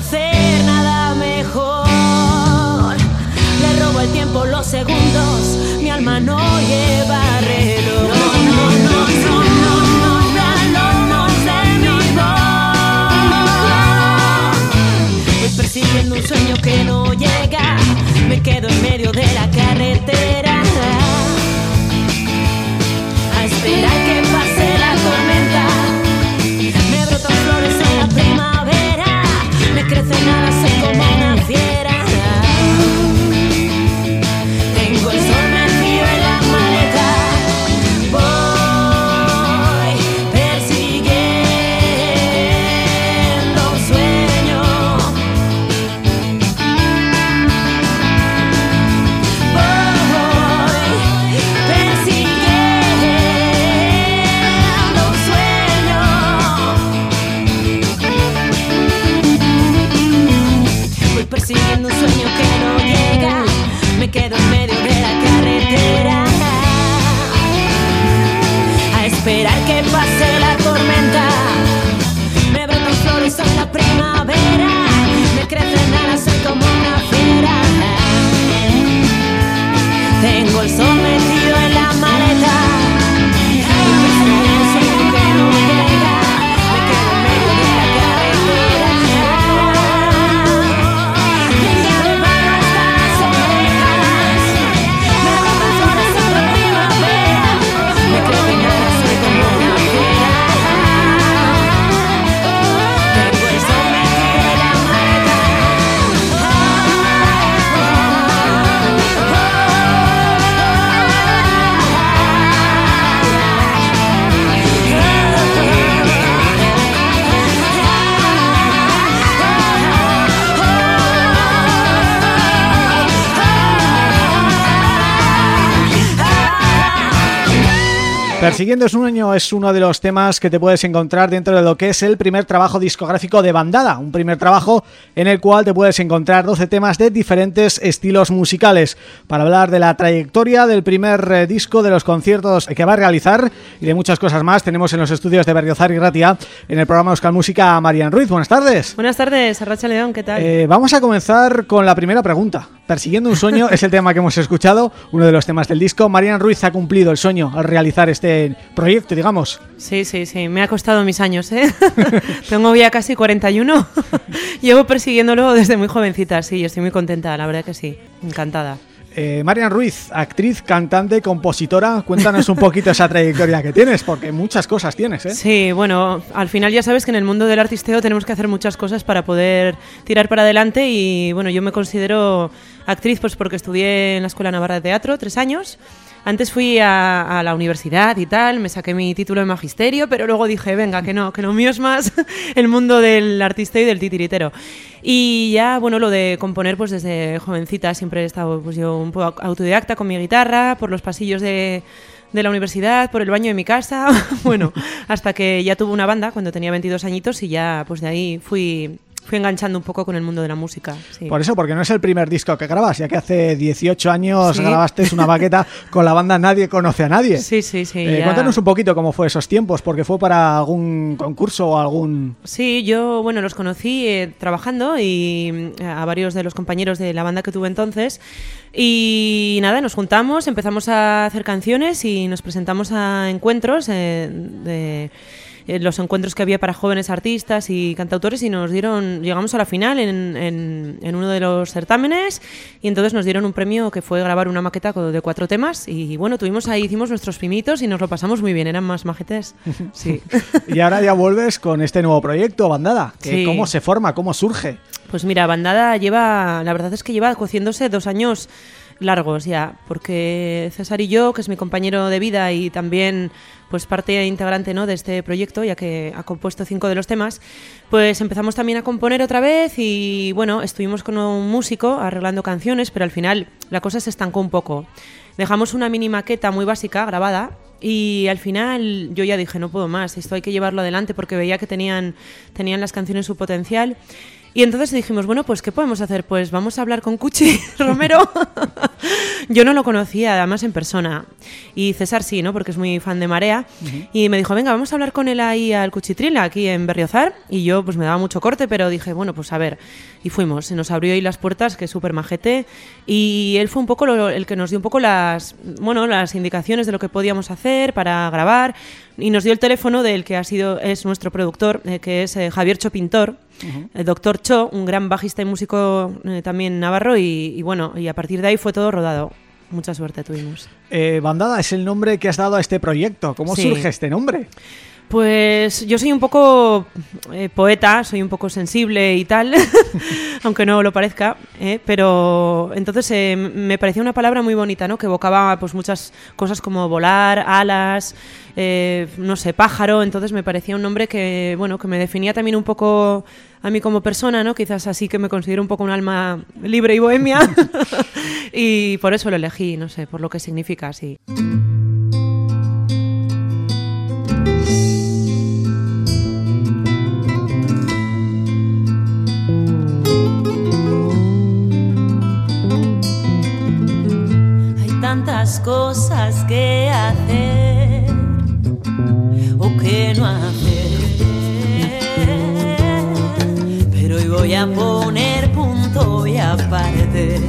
hacer nada mejor. Le robo el tiempo, los segundos, mi alma no lleva reloj. No, no, no, no, no, persiguiendo un sueño que no llega, me quedo en medio de la carretera. A esperar que Persiguiendo es un año es uno de los temas que te puedes encontrar dentro de lo que es el primer trabajo discográfico de Bandada, un primer trabajo en el cual te puedes encontrar 12 temas de diferentes estilos musicales para hablar de la trayectoria del primer eh, disco, de los conciertos que va a realizar y de muchas cosas más. Tenemos en los estudios de Berriozar y Ratia en el programa Euskal Música a Marian Ruiz. Buenas tardes. Buenas tardes, Arracha León, ¿qué tal? Eh, vamos a comenzar con la primera pregunta. Persiguiendo un sueño es el tema que hemos escuchado, uno de los temas del disco. Marian Ruiz ha cumplido el sueño al realizar este proyecto, digamos. Sí, sí, sí, me ha costado mis años, ¿eh? Tengo ya casi 41. Llevo persiguiéndolo desde muy jovencita, sí, yo estoy muy contenta, la verdad que sí, encantada. Eh, Marian Ruiz, actriz, cantante, compositora, cuéntanos un poquito esa trayectoria que tienes, porque muchas cosas tienes, ¿eh? Sí, bueno, al final ya sabes que en el mundo del artisteo tenemos que hacer muchas cosas para poder tirar para adelante y bueno, yo me considero actriz pues porque estudié en la Escuela Navarra de Teatro tres años. Antes fui a, la universidad y tal, me saqué mi título de magisterio, pero luego dije, venga, que no, que lo mío es más el mundo del artisteo y del titiritero. Y ya, bueno, lo de componer, pues desde jovencita siempre he estado pues yo un poco autodidacta con mi guitarra, por los pasillos de, de la universidad, por el baño de mi casa, bueno, hasta que ya tuve una banda cuando tenía 22 añitos y ya pues de ahí fui fui enganchando un poco con el mundo de la música. Por eso, porque no es el primer disco que grabas, ya que hace 18 años grabaste una baqueta con la banda Nadie Conoce a Nadie. Sí, sí, sí. Eh, cuéntanos un poquito cómo fue esos tiempos, porque fue para algún concurso o algún... Sí, yo, bueno, los conocí eh, trabajando y mm, a varios de los compañeros de la banda que tuve entonces y nada, nos juntamos, empezamos a hacer canciones y nos presentamos a encuentros eh, de los encuentros que había para jóvenes artistas y cantautores y nos dieron, llegamos a la final en, en, uno de los certámenes y entonces nos dieron un premio que fue grabar una maqueta de cuatro temas y bueno, tuvimos ahí, hicimos nuestros primitos y nos lo pasamos muy bien, eran más majetes. Sí. y ahora ya vuelves con este nuevo proyecto, Bandada. ¿Cómo se forma? ¿Cómo surge? Pues mira, Bandada lleva, la verdad es que lleva cociéndose dos años largos ya, porque César y yo, que es mi compañero de vida y también pues parte integrante ¿no? de este proyecto, ya que ha compuesto cinco de los temas, pues empezamos también a componer otra vez y bueno, estuvimos con un músico arreglando canciones, pero al final la cosa se estancó un poco. Dejamos una mini maqueta muy básica grabada y al final yo ya dije, no puedo más, esto hay que llevarlo adelante porque veía que tenían, tenían las canciones su potencial. Y entonces dijimos, bueno, pues ¿qué podemos hacer? Pues vamos a hablar con Cuchi Romero. Yo no lo conocía, además en persona. Y César sí, ¿no? Porque es muy fan de Marea. Y me dijo, venga, vamos a hablar con él ahí al Cuchitril, aquí en Berriozar. Y yo, pues me daba mucho corte, pero dije, bueno, pues a ver. Y fuimos, se nos abrió ahí las puertas, que es súper majete. Y él fue un poco el que nos dio un poco las, bueno, las indicaciones de lo que podíamos hacer para grabar. Y nos dio el teléfono del que ha sido, es nuestro productor, eh, que es eh, Javier Chopintor el doctor Cho, un gran bajista y músico eh, también navarro, y, bueno, y a partir de ahí fue todo rodado. Mucha suerte tuvimos. Eh, Bandada es el nombre que has dado a este proyecto. ¿Cómo surge este nombre? Pues yo soy un poco eh, poeta, soy un poco sensible y tal, aunque no lo parezca, eh, pero entonces eh, me parecía una palabra muy bonita, ¿no? Que evocaba pues muchas cosas como volar, alas, no sé, pájaro, entonces me parecía un nombre que, bueno, que me definía también un poco a mí como persona, ¿no? Quizás así que me considero un poco un alma libre y bohemia y por eso lo elegí, no sé, por lo que significa así. Cosas que hacer o que no hacer. Pero hoy voy a poner punto y aparte.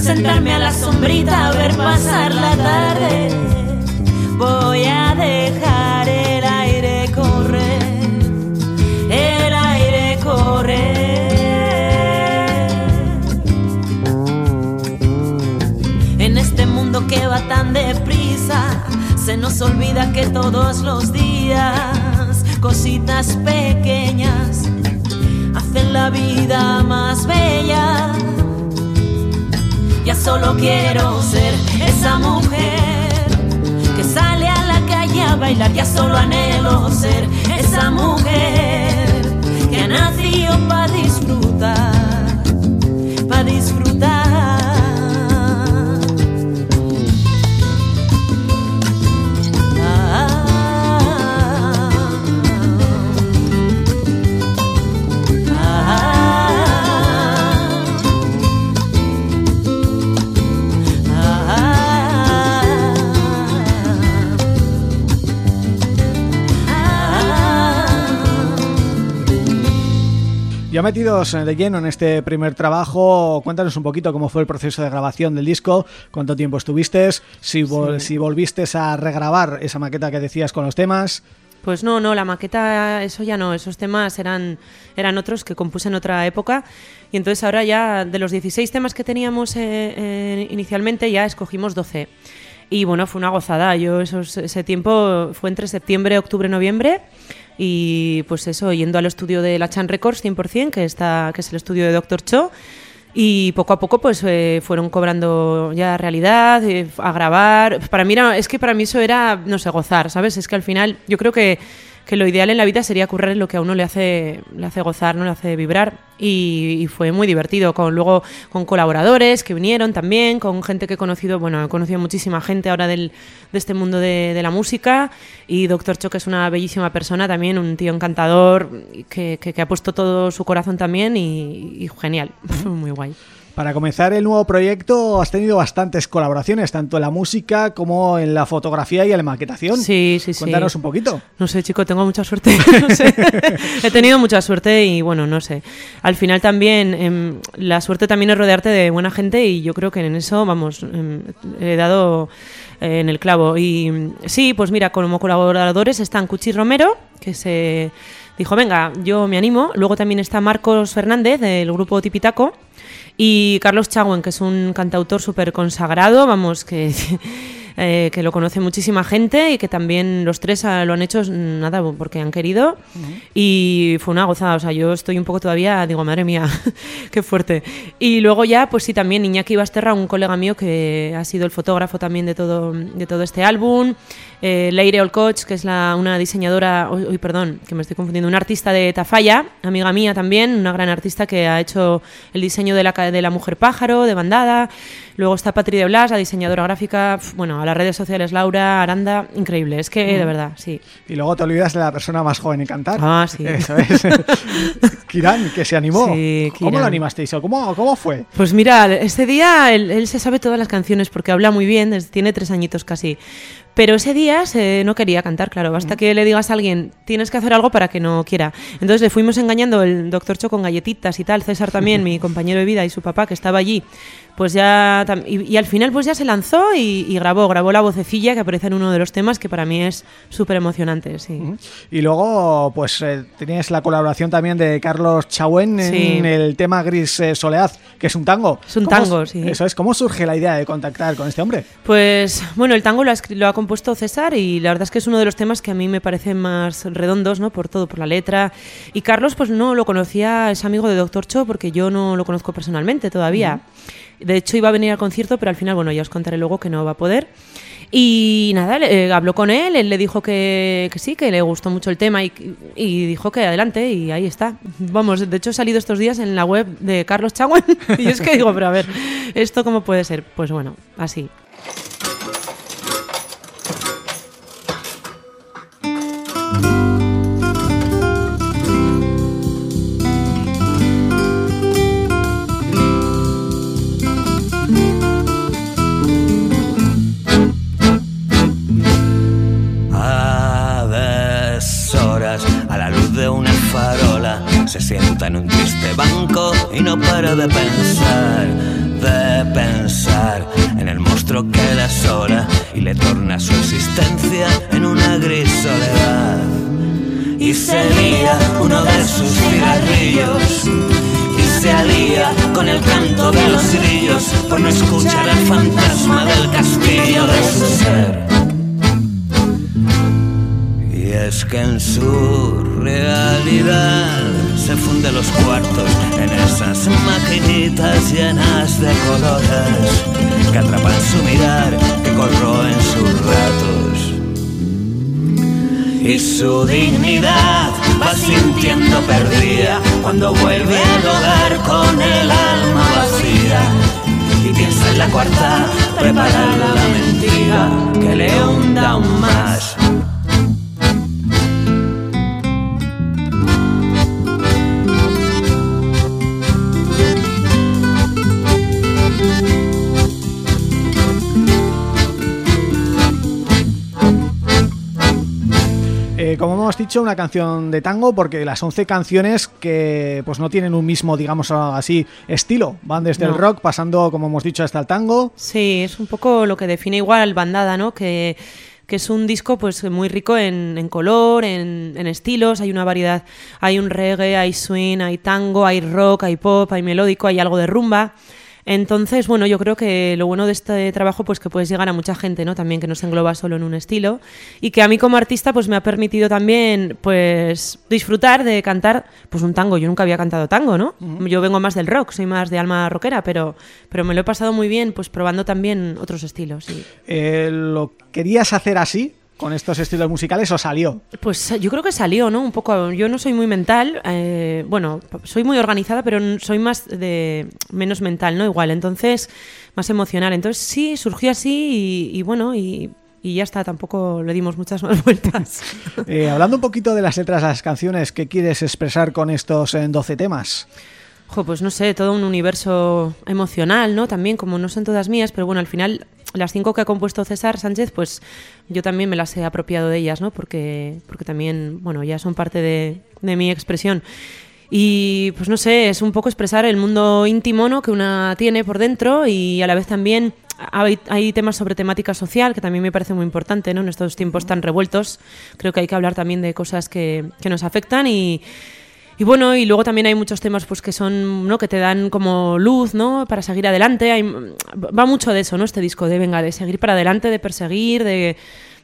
Sentarme a la sombrita a ver pasar la tarde. Voy a dejar que va tan deprisa, se nos olvida que todos los días cositas pequeñas hacen la vida más bella. Ya solo quiero ser esa mujer que sale a la calle a bailar, ya solo anhelo ser esa mujer que ha nacido para disfrutar, para disfrutar. Ya metidos de lleno en este primer trabajo, cuéntanos un poquito cómo fue el proceso de grabación del disco, cuánto tiempo estuviste, si, si volviste a regrabar esa maqueta que decías con los temas... Pues no, no, la maqueta, eso ya no, esos temas eran, eran otros que compuse en otra época. Y entonces ahora ya de los 16 temas que teníamos eh, eh, inicialmente ya escogimos 12 y bueno, fue una gozada, yo ese tiempo fue entre septiembre, octubre, noviembre y pues eso, yendo al estudio de la Chan Records 100%, que, está, que es el estudio de Doctor Cho, y poco a poco pues eh, fueron cobrando ya realidad, eh, a grabar. Para mí era, es que para mí eso era, no sé, gozar, ¿sabes? Es que al final yo creo que que lo ideal en la vida sería currar en lo que a uno le hace, le hace gozar, no le hace vibrar. Y, fue muy divertido, con luego con colaboradores que vinieron también, con gente que he conocido, bueno, he conocido muchísima gente ahora del, de este mundo de, la música. Y Doctor Cho, que es una bellísima persona también, un tío encantador, que, que, ha puesto todo su corazón también y, y genial, muy guay. Para comenzar el nuevo proyecto has tenido bastantes colaboraciones, tanto en la música como en la fotografía y en la maquetación. Sí, sí, sí. Cuéntanos un poquito. No sé, chico, tengo mucha suerte. He tenido mucha suerte y bueno, no sé. Al final también, em, la suerte también es rodearte de buena gente y yo creo que en eso, vamos, em, he dado eh, en el clavo. Y sí, pues mira, como colaboradores están Cuchi Romero, que se dijo, venga, yo me animo. Luego también está Marcos Fernández, del grupo Tipitaco y Carlos Chagüen, que es un cantautor súper consagrado, vamos, que, eh, que lo conoce muchísima gente y que también los tres lo han hecho nada porque han querido. Y fue una gozada, o sea, yo estoy un poco todavía, digo, madre mía, qué fuerte. Y luego ya, pues sí, también Iñaki Basterra, un colega mío que ha sido el fotógrafo también de todo, de todo este álbum eh, Leire Olcoch, que es la, una diseñadora, uy, perdón, que me estoy confundiendo, una artista de Tafalla, amiga mía también, una gran artista que ha hecho el diseño de la, de la mujer pájaro, de bandada. Luego está Patri de Blas, la diseñadora gráfica, bueno, las redes sociales Laura, Aranda, increíble, es que de verdad, sí. Y luego te olvidas de la persona más joven en cantar. Ah, sí. Eso es. Kiran, que se animó. ¿Cómo lo animasteis? ¿Cómo, ¿Cómo fue? Pues mira, este día él, él, se sabe todas las canciones porque habla muy bien, tiene tres añitos casi. Pero ese día no quería cantar, claro. Basta que le digas a alguien, tienes que hacer algo para que no quiera. Entonces le fuimos engañando el doctor Cho con galletitas y tal. César también, mi compañero de vida y su papá, que estaba allí, pues ya y, al final pues ya se lanzó y, grabó grabó la vocecilla que aparece en uno de los temas que para mí es súper emocionante sí y luego pues eh, tenías la colaboración también de Carlos Chauen en el tema Gris eh, Solead que es un tango. Es un tango sí. eso es cómo surge la idea de contactar con este hombre pues bueno el tango lo ha, lo ha compuesto César y la verdad es que es uno de los temas que a mí me parecen más redondos no por todo por la letra y Carlos pues no lo conocía es amigo de Doctor Cho porque yo no lo conozco personalmente todavía de hecho, iba a venir al concierto, pero al final, bueno, ya os contaré luego que no va a poder. Y nada, eh, habló con él, él le dijo que, sí, que le gustó mucho el tema y, y, dijo que adelante y ahí está. Vamos, de hecho he salido estos días en la web de Carlos Chagüen y es que digo, pero a ver, ¿esto cómo puede ser? Pues bueno, así. En un triste banco y no para de pensar, de pensar en el monstruo que la sola y le torna su existencia en una gris soledad. Y se lía uno de sus cigarrillos y se alía con el canto de los grillos por no escuchar el fantasma del castillo de su ser. Y es que en su realidad se funde los cuartos en esas maquinitas llenas de colores que atrapan su mirar, que corroen sus ratos. Y su dignidad va sintiendo perdida cuando vuelve al hogar con el alma vacía. Y piensa en la cuarta, preparar la mentira que le hunda aún más como hemos dicho, una canción de tango porque las 11 canciones que pues no tienen un mismo, digamos así, estilo. Van desde el rock pasando, como hemos dicho, hasta el tango. Sí, es un poco lo que define igual Bandada, ¿no? Que que es un disco pues muy rico en, color, en, en, estilos, hay una variedad, hay un reggae, hay swing, hay tango, hay rock, hay pop, hay melódico, hay algo de rumba. Entonces, bueno, yo creo que lo bueno de este trabajo pues que puedes llegar a mucha gente, ¿no? También que no se engloba solo en un estilo y que a mí como artista pues me ha permitido también pues disfrutar de cantar pues un tango. Yo nunca había cantado tango, ¿no? Yo vengo más del rock, soy más de alma rockera, pero pero me lo he pasado muy bien pues probando también otros estilos. Eh, ¿Lo querías hacer así? Con estos estilos musicales o salió? Pues yo creo que salió, ¿no? Un poco. Yo no soy muy mental, eh, bueno, soy muy organizada, pero soy más de menos mental, ¿no? Igual, entonces más emocional. Entonces sí, surgió así y, bueno, y y ya está, tampoco le dimos muchas más vueltas. Eh, hablando un poquito de las letras de las canciones, ¿qué quieres expresar con estos 12 temas? Pues no sé, todo un universo emocional, ¿no? También, como no son todas mías, pero bueno, al final las cinco que ha compuesto César Sánchez, pues yo también me las he apropiado de ellas, ¿no? Porque, porque también, bueno, ya son parte de, de mi expresión. Y pues no sé, es un poco expresar el mundo íntimo ¿no? que una tiene por dentro y a la vez también hay, hay, temas sobre temática social que también me parece muy importante ¿no? en estos tiempos tan revueltos. Creo que hay que hablar también de cosas que, que nos afectan y y bueno, y luego también hay muchos temas pues que son, ¿no? que te dan como luz, ¿no? para seguir adelante. Hay, va mucho de eso, ¿no? Este disco de venga, de seguir para adelante, de perseguir, de,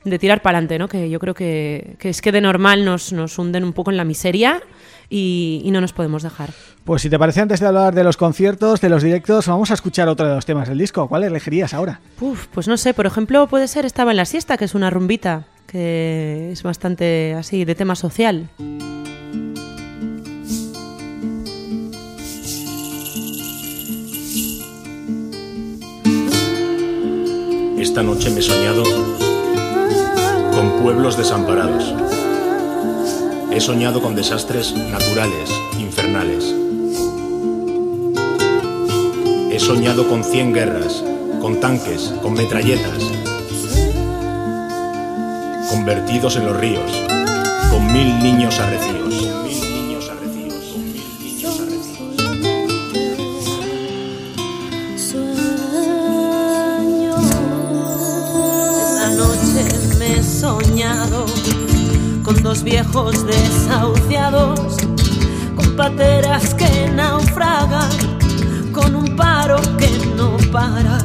de tirar para adelante, ¿no? Que yo creo que, que, es que de normal nos, nos hunden un poco en la miseria y, y, no nos podemos dejar. Pues si te parece, antes de hablar de los conciertos, de los directos, vamos a escuchar otro de los temas del disco. ¿Cuál elegirías ahora? Uf, pues no sé, por ejemplo, puede ser Estaba en la siesta, que es una rumbita, que es bastante así, de tema social. Esta noche me he soñado con pueblos desamparados. He soñado con desastres naturales, infernales. He soñado con cien guerras, con tanques, con metralletas, convertidos en los ríos, con mil niños arrecios. dos viejos desahuciados, con pateras que naufragan, con un paro que no para.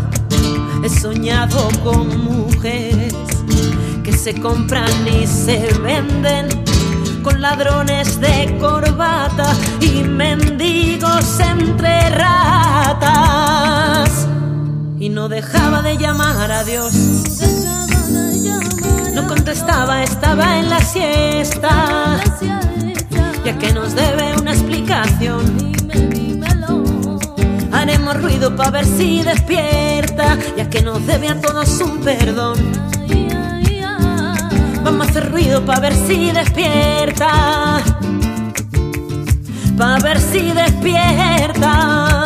He soñado con mujeres que se compran y se venden, con ladrones de corbata y mendigos entre ratas. Y no dejaba de llamar a Dios no contestaba, estaba en la siesta. Ya que nos debe una explicación. Haremos ruido para ver si despierta, ya que nos debe a todos un perdón. Vamos a hacer ruido para ver si despierta, para ver si despierta.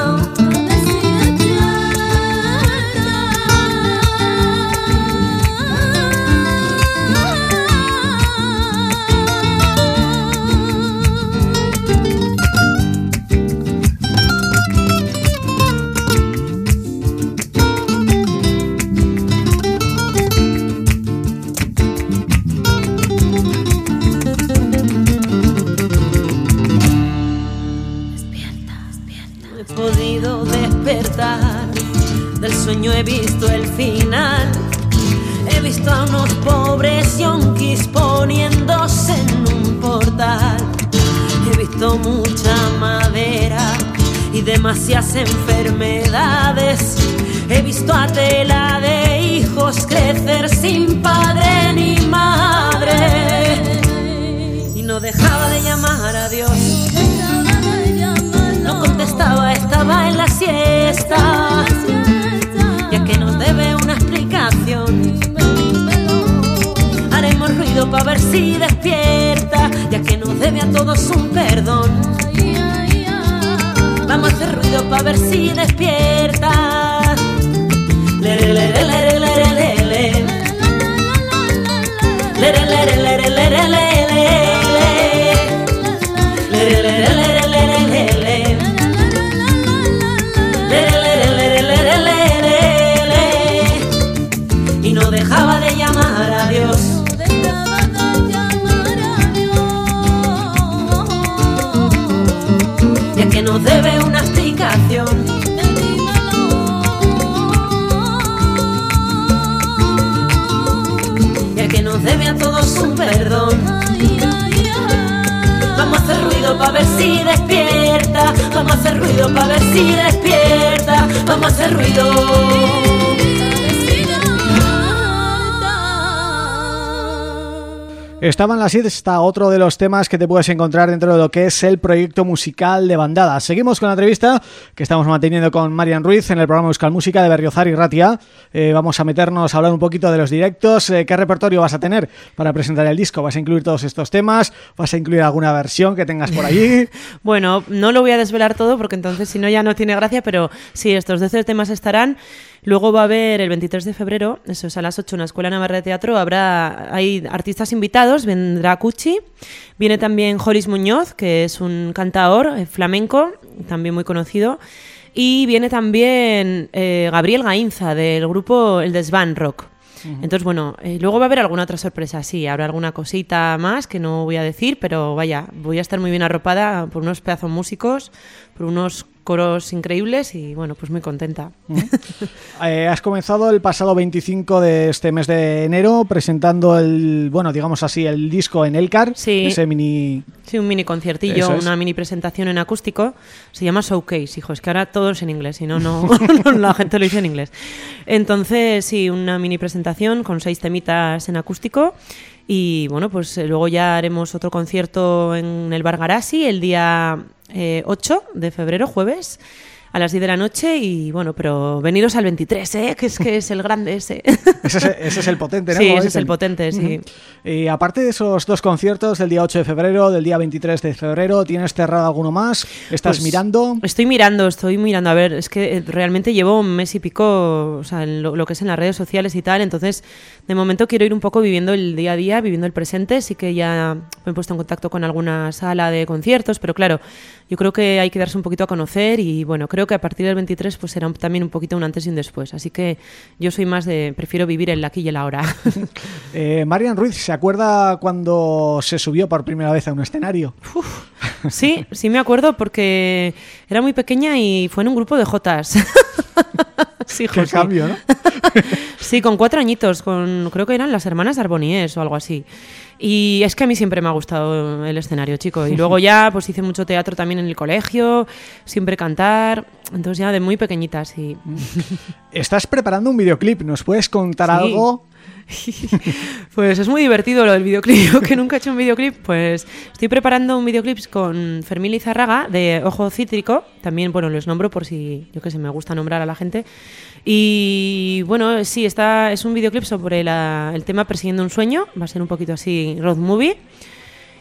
No contestaba, estaba en la siesta que nos debe una explicación. Haremos ruido para ver si despierta, ya que nos debe a todos un perdón. Vamos a hacer ruido para ver si despierta. Le, le, le, para ver si despierta. Vamos a hacer ruido para ver si despierta. Vamos a hacer ruido. Estaban las 7 está otro de los temas que te puedes encontrar dentro de lo que es el proyecto musical de Bandada. Seguimos con la entrevista que estamos manteniendo con Marian Ruiz en el programa Musical Música de Berriozar y Ratia. Eh, vamos a meternos a hablar un poquito de los directos. Eh, ¿Qué repertorio vas a tener para presentar el disco? ¿Vas a incluir todos estos temas? ¿Vas a incluir alguna versión que tengas por allí? bueno, no lo voy a desvelar todo porque entonces si no ya no tiene gracia, pero sí, estos 12 temas estarán Luego va a haber el 23 de febrero, eso es a las 8 en la Escuela Navarra de Teatro, habrá hay artistas invitados, vendrá Cuchi, viene también Joris Muñoz, que es un cantador eh, flamenco, también muy conocido, y viene también eh, Gabriel Gainza del grupo El Desvan Rock. Entonces, bueno, eh, luego va a haber alguna otra sorpresa, sí, habrá alguna cosita más que no voy a decir, pero vaya, voy a estar muy bien arropada por unos pedazos músicos, por unos coros increíbles y bueno, pues muy contenta. Eh, has comenzado el pasado 25 de este mes de enero presentando el, bueno, digamos así, el disco en Elcar, sí. ese mini... Sí, un mini conciertillo, una mini presentación en acústico, se llama Showcase, hijo, es que ahora todo es en inglés, si no, no, la gente lo dice en inglés. Entonces, sí, una mini presentación con seis temitas en acústico y bueno, pues eh, luego ya haremos otro concierto en el Bar Garasi el día 8 eh, de febrero, jueves a las 10 de la noche y bueno, pero veniros al 23, ¿eh? que es que es el grande ese. ese, es, el potente, ¿no? Sí, ese es el potente, sí. Y aparte de esos dos conciertos del día 8 de febrero, del día 23 de febrero, ¿tienes cerrado alguno más? ¿Estás pues mirando? Estoy mirando, estoy mirando. A ver, es que eh, realmente llevo un mes y pico, o sea, en lo, que es en las redes sociales y tal, entonces de momento quiero ir un poco viviendo el día a día, viviendo el presente, sí que ya me he puesto en contacto con alguna sala de conciertos, pero claro, yo creo que hay que darse un poquito a conocer y bueno, creo que a partir del 23 pues será también un poquito un antes y un después. Así que yo soy más de, prefiero vivir el aquí y el ahora. eh, Marian Ruiz, ¿se acuerda cuando se subió por primera vez a un escenario? sí, sí me acuerdo porque era muy pequeña y fue en un grupo de Jotas. sí, Qué cambio, ¿no? sí, con cuatro añitos, con creo que eran las hermanas Arboniés o algo así. Y es que a mí siempre me ha gustado el escenario, chico. Y luego ya pues hice mucho teatro también en el colegio, siempre cantar. Entonces ya de muy pequeñita, sí. Estás preparando un videoclip, ¿nos puedes contar algo? pues es muy divertido lo del videoclip. Yo que nunca he hecho un videoclip, pues estoy preparando un videoclip con Fermín Lizarraga de Ojo Cítrico. También, bueno, les nombro por si, yo que sé, me gusta nombrar a la gente. Y bueno, sí, está, es un videoclip sobre el tema Persiguiendo un sueño. Va a ser un poquito así road movie.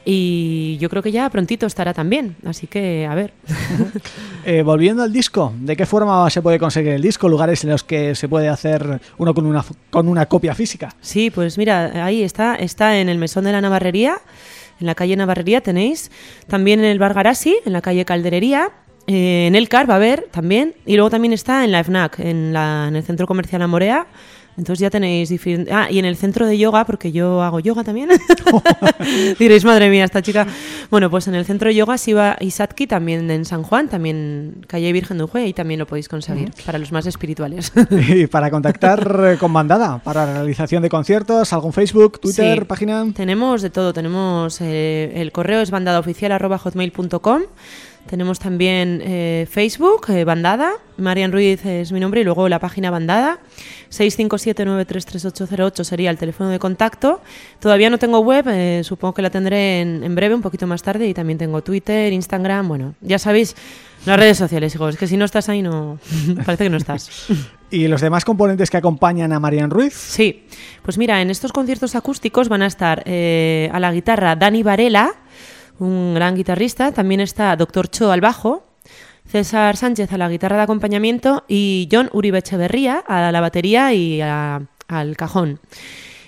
Y yo creo que ya prontito estará también, así que a ver. Eh, volviendo al disco, ¿de qué forma se puede conseguir el disco? ¿Lugares en los que se puede hacer uno con una, con una copia física? Sí, pues mira, ahí está, está en el Mesón de la Navarrería, en la calle Navarrería tenéis, también en el Bar Garasi, en la calle Calderería, eh, en el CAR va a haber también, y luego también está en la FNAC, en, la, en el Centro Comercial Amorea, entonces ya tenéis diferentes... Ah, y en el centro de yoga, porque yo hago yoga también. Diréis, madre mía, esta chica. Bueno, pues en el centro de yoga va Isatki, también en San Juan, también calle Virgen de Ujue, y también lo podéis conseguir, para los más espirituales. y para contactar con Bandada, para realización de conciertos, algún Facebook, Twitter, página... Tenemos de todo, tenemos... Eh, el correo es bandadaoficial.hotmail.com tenemos también eh, Facebook, eh, Bandada, Marian Ruiz es mi nombre y luego la página Bandada, 657-933808 sería el teléfono de contacto. Todavía no tengo web, eh, supongo que la tendré en, breve, un poquito más tarde, y también tengo Twitter, Instagram, bueno, ya sabéis, las redes sociales, hijos, es que si no estás ahí no, parece que no estás. ¿Y los demás componentes que acompañan a Marian Ruiz? Sí, pues mira, en estos conciertos acústicos van a estar a la guitarra Dani Varela, un gran guitarrista. También está Doctor Cho al bajo, César Sánchez a la guitarra de acompañamiento y John Uribe Echeverría a la batería y al cajón.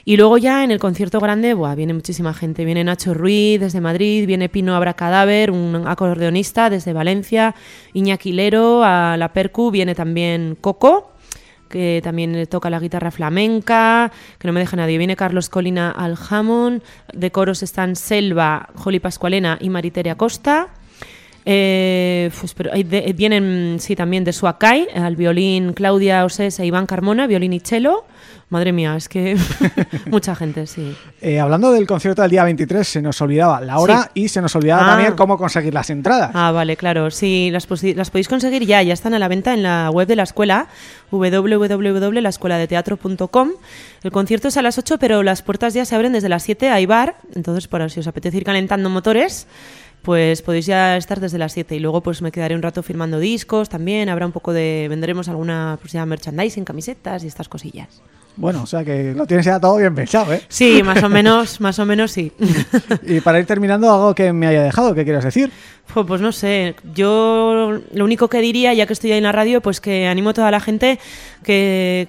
Y luego ya en el concierto grande, viene muchísima gente. Viene Nacho Ruiz desde Madrid, viene Pino Abracadáver, un acordeonista desde Valencia, Iñaki Lero a la percu, viene también Coco, que también toca la guitarra flamenca, que no me deja nadie. Viene Carlos Colina al jamón, de coros están Selva, Joli Pascualena y Mariteria Costa. Eh, pues, pero de- vienen, sí, también de Suakai, al violín Claudia Osés e Iván Carmona, violín y cello. Madre mía, es que mucha gente, sí. Eh, hablando del concierto del día 23, se nos olvidaba la hora y se nos olvidaba Ah. también cómo conseguir las entradas. Ah, vale, claro. Sí, las, podéis conseguir ya, ya están a la venta en la web de la escuela, www.laescueladeteatro.com. El concierto es a las 8, pero las puertas ya se abren desde las 7, hay bar, entonces para si os apetece ir calentando motores, pues podéis ya estar desde las 7 y luego pues me quedaré un rato firmando discos también, habrá un poco de, venderemos alguna pues ya merchandising, camisetas y estas cosillas. Bueno, o sea que lo tienes ya todo bien pensado, ¿eh? Sí, más o menos, más o menos sí. Y para ir terminando, algo que me haya dejado, ¿qué quieres decir? Jo, Pues no sé, yo lo único que diría, ya que estoy ahí en la radio, pues que animo a toda la gente que,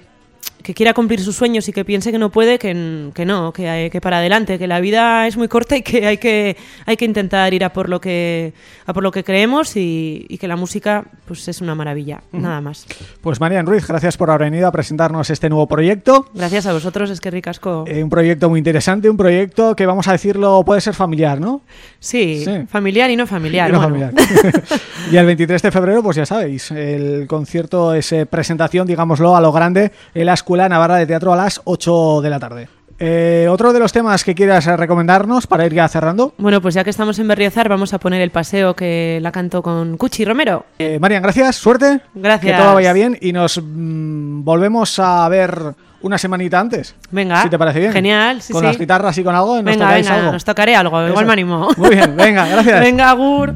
que quiera cumplir sus sueños y que piense que no puede, que, que no, que, hay- que para adelante, que la vida es muy corta y que hay que, hay que intentar ir a por lo que, a por lo que creemos y, y que la música pues es una maravilla, nada más. Pues Marian Ruiz, gracias por haber venido a presentarnos este nuevo proyecto. Gracias a vosotros, es que ricasco. Eh, un proyecto muy interesante, un proyecto que vamos a decirlo puede ser familiar, ¿no? sí, sí. familiar y no familiar. Y no bueno. familiar. y el 23 de febrero, pues ya sabéis, el concierto es eh, presentación, digámoslo, a lo grande en la Escuela Navarra de Teatro a las 8 de la tarde. Eh, otro de los temas que quieras recomendarnos para ir ya cerrando. Bueno, pues ya que estamos en Berriozar, vamos a poner el paseo que la canto con Cuchi Romero. Eh, Marian, gracias, suerte. Gracias. Que todo vaya bien y nos mm, volvemos a ver una semanita antes. Venga. Si te parece bien. Genial, sí, Con sí. las guitarras y con algo, nos Venga, tocáis venga, algo. nos tocaré algo, igual Eso. me animo. Muy bien, venga, gracias. Venga, Agur.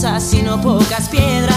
Y no pocas piedras.